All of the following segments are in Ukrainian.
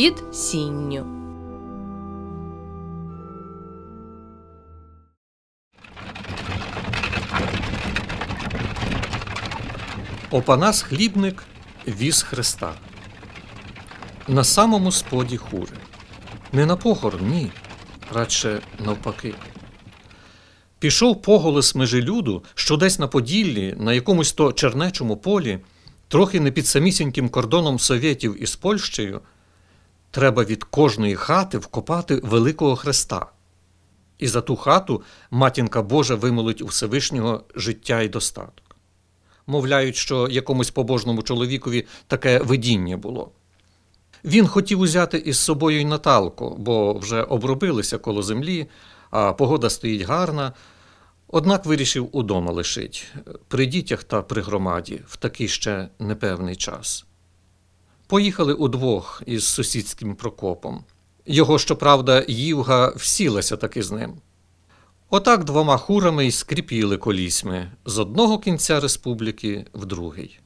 під сінню. Опанас хлібник віз Христа. На самому споді хури. Не на похорон, ні, радше навпаки. Пішов поголос межелюду, що десь на Поділлі, на якомусь то чернечому полі, трохи не під самісіньким кордоном Совєтів із Польщею, треба від кожної хати вкопати великого хреста. І за ту хату матінка Божа вимолить у Всевишнього життя і достаток. Мовляють, що якомусь побожному чоловікові таке видіння було. Він хотів узяти із собою й Наталку, бо вже обробилися коло землі, а погода стоїть гарна. Однак вирішив удома лишить при дітях та при громаді в такий ще непевний час. Поїхали удвох із сусідським Прокопом. Його, щоправда, Ївга всілася таки з ним. Отак двома хурами й скріпіли колісьми з одного кінця республіки в другий.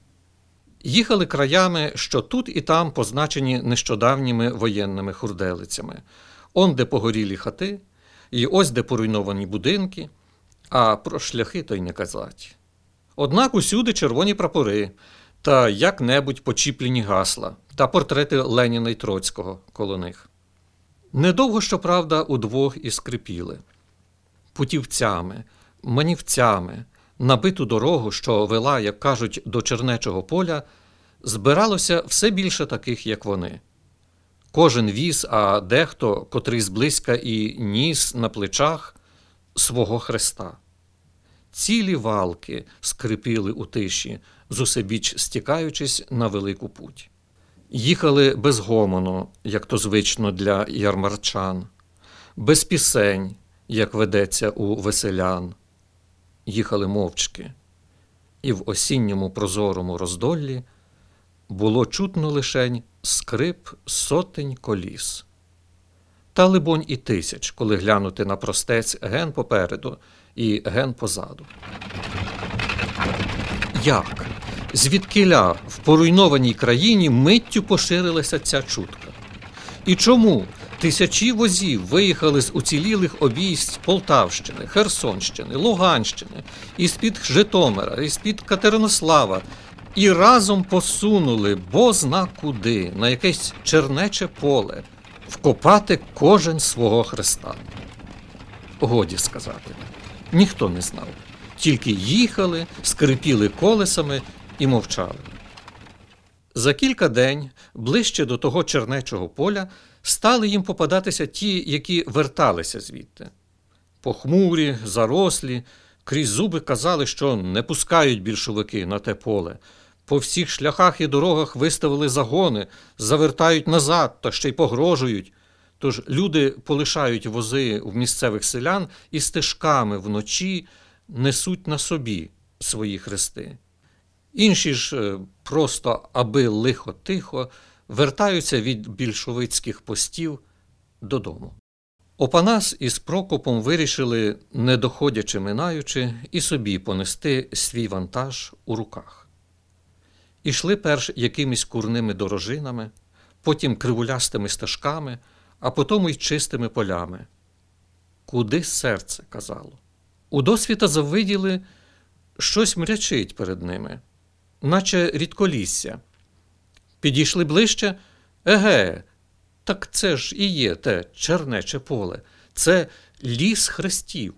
Їхали краями, що тут і там позначені нещодавніми воєнними хурделицями, он де погорілі хати, і ось де поруйновані будинки, а про шляхи то й не казать. Однак усюди червоні прапори та як-небудь почіплені гасла та портрети Леніна й Троцького коло них. Недовго, щоправда, удвох і скрипіли. Путівцями, манівцями, набиту дорогу, що вела, як кажуть, до Чернечого поля, збиралося все більше таких, як вони. Кожен віз, а дехто, котрий зблизька і ніс на плечах свого хреста. Цілі валки скрипіли у тиші, зусебіч стікаючись на велику путь. Їхали без гомону, як то звично для ярмарчан, без пісень, як ведеться у веселян. Їхали мовчки, і в осінньому прозорому роздоллі було чутно лишень скрип сотень коліс. Та, либонь, і тисяч, коли глянути на простець ген попереду і ген позаду. Як? Звідкиля в поруйнованій країні миттю поширилася ця чутка? І чому тисячі возів виїхали з уцілілих обійсть Полтавщини, Херсонщини, Луганщини, із-під Житомира, із-під Катеринослава і разом посунули бозна куди, на якесь чернече поле, вкопати кожен свого хреста? Годі сказати, ніхто не знав. Тільки їхали, скрипіли колесами і мовчали. За кілька день, ближче до того чернечого поля, стали їм попадатися ті, які верталися звідти. Похмурі, зарослі, крізь зуби казали, що не пускають більшовики на те поле. По всіх шляхах і дорогах виставили загони, завертають назад та ще й погрожують. Тож люди полишають вози в місцевих селян і стежками вночі несуть на собі свої хрести. Інші ж е, просто, аби лихо-тихо, вертаються від більшовицьких постів додому. Опанас із Прокопом вирішили, не доходячи минаючи, і собі понести свій вантаж у руках. Ішли перш якимись курними дорожинами, потім кривулястими стежками, а потім й чистими полями. Куди серце казало? У досвіта завиділи, щось мрячить перед ними наче рідколісся. Підійшли ближче. Еге, так це ж і є те чернече поле, це ліс хрестів.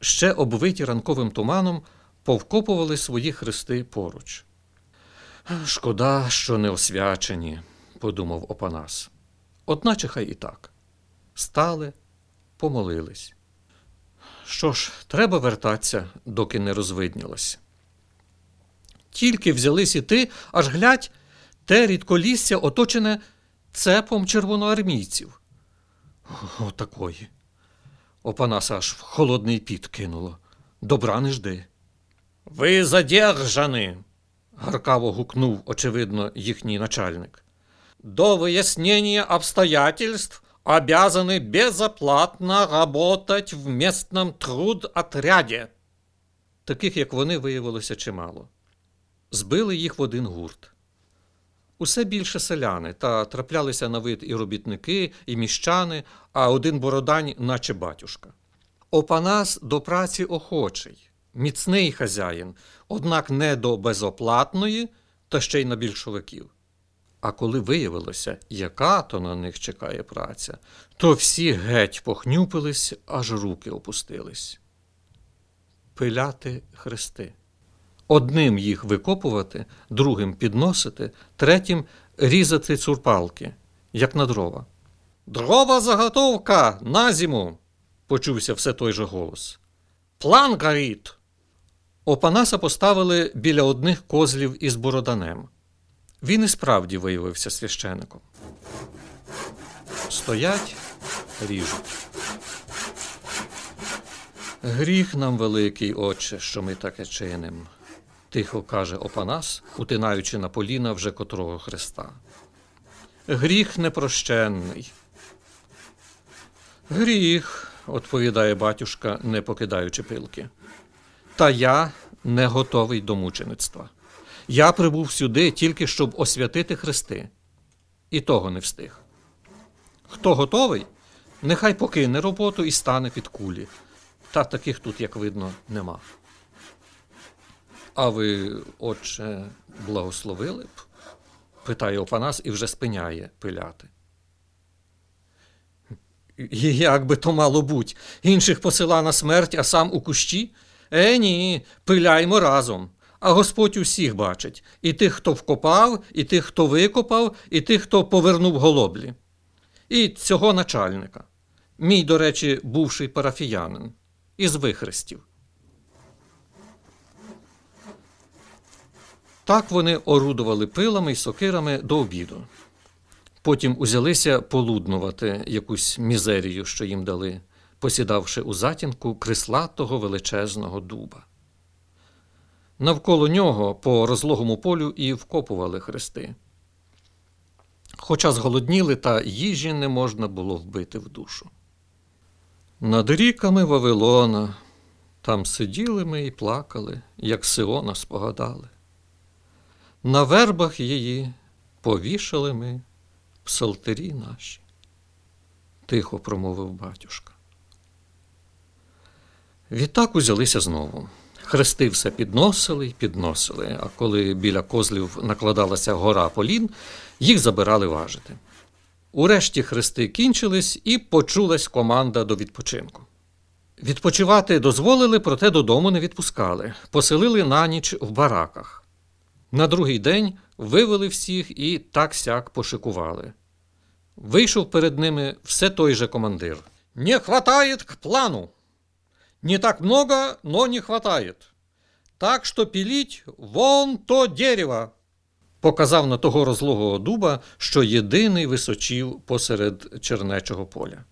Ще обвиті ранковим туманом повкопували свої хрести поруч. Шкода, що не освячені, подумав Опанас. Одначе хай і так. Стали, помолились. Що ж, треба вертатися, доки не розвиднілось. Тільки взялись іти, аж глядь, те рідколісся оточене цепом червоноармійців. Отакої. Опанаса аж в холодний піт кинуло. Добра не жди. Ви задержані, гаркаво гукнув, очевидно, їхній начальник. До вияснения обстоятельств обязаны безоплатно работать в местном трудотряде. Таких, як вони, виявилося чимало збили їх в один гурт. Усе більше селяни, та траплялися на вид і робітники, і міщани, а один бородань, наче батюшка. Опанас до праці охочий, міцний хазяїн, однак не до безоплатної, та ще й на більшовиків. А коли виявилося, яка то на них чекає праця, то всі геть похнюпились, аж руки опустились. Пиляти хрести. Одним їх викопувати, другим підносити, третім різати цурпалки, як на дрова. Дрова заготовка на зиму! почувся все той же голос. План горить! Опанаса поставили біля одних козлів із бороданем. Він і справді виявився священиком. Стоять, ріжуть. Гріх нам великий, отче, що ми таке чиним, тихо каже Опанас, утинаючи на поліна вже котрого Христа. Гріх непрощенний. Гріх, відповідає батюшка, не покидаючи пилки. Та я не готовий до мучеництва. Я прибув сюди тільки щоб освятити хрести. І того не встиг. Хто готовий, нехай покине роботу і стане під кулі. Та таких тут, як видно, нема. А ви, отче, благословили б? питає Опанас і вже спиняє пиляти. І Як би то мало буть, інших посила на смерть, а сам у кущі? Е, ні, пиляймо разом. А Господь усіх бачить і тих, хто вкопав, і тих, хто викопав, і тих, хто повернув голоблі. І цього начальника. Мій, до речі, бувший парафіянин із вихрестів. Так вони орудували пилами й сокирами до обіду. Потім узялися полуднувати якусь мізерію, що їм дали, посідавши у затінку крислатого величезного дуба. Навколо нього по розлогому полю і вкопували хрести. Хоча зголодніли, та їжі не можна було вбити в душу. Над ріками Вавилона там сиділи ми і плакали, як Сиона спогадали. На вербах її повішали ми псалтирі наші, тихо промовив батюшка. Відтак узялися знову. Хрести все підносили й підносили, а коли біля козлів накладалася гора полін, їх забирали важити. Урешті хрести кінчились і почулась команда до відпочинку. Відпочивати дозволили, проте додому не відпускали, поселили на ніч в бараках. На другий день вивели всіх і так сяк пошикували. Вийшов перед ними все той же командир. Не хватает к плану. Не так много, но не хватает. Так что пилить вон то дерево. Показав на того розлогого дуба, що єдиний височів посеред чернечого поля.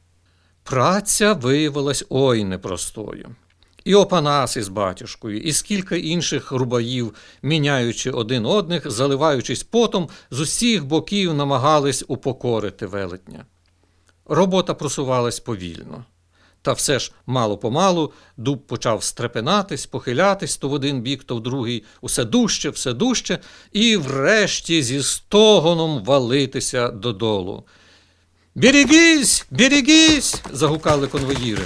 Праця виявилась ой непростою. І Опанас із батюшкою, і скільки інших рубаїв, міняючи один одних, заливаючись потом, з усіх боків намагались упокорити велетня. Робота просувалась повільно. Та все ж мало помалу дуб почав стрепенатись, похилятись то в один бік, то в другий, усе дужче, все дужче, і врешті зі стогоном валитися додолу. Берегись, берегись! загукали конвоїри.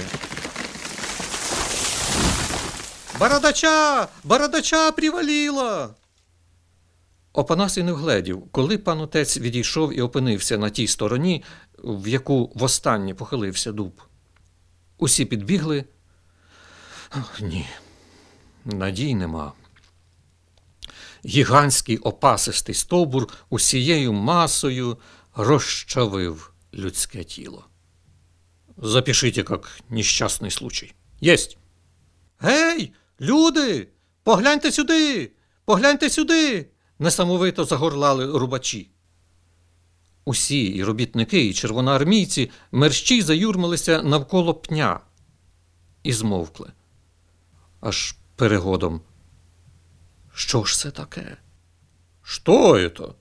Бородача, бородача приваліла. Опанас і не вгледів, коли пан отець відійшов і опинився на тій стороні, в яку востаннє похилився дуб. Усі підбігли. Ні, надій нема. Гігантський опасистий стовбур усією масою розчавив людське тіло. Запишите, як нещасний случай. Єсть. Гей, люди, погляньте сюди, погляньте сюди, несамовито загорлали рубачі. Усі і робітники, і червоноармійці мерщій заюрмилися навколо пня і змовкли. Аж перегодом. Що ж це таке? Що це?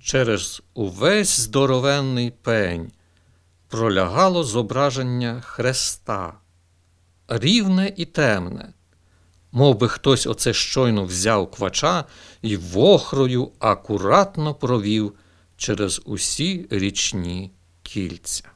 Через увесь здоровенний пень пролягало зображення хреста, рівне і темне, мов би хтось оце щойно взяв квача і вохрою акуратно провів через усі річні кільця.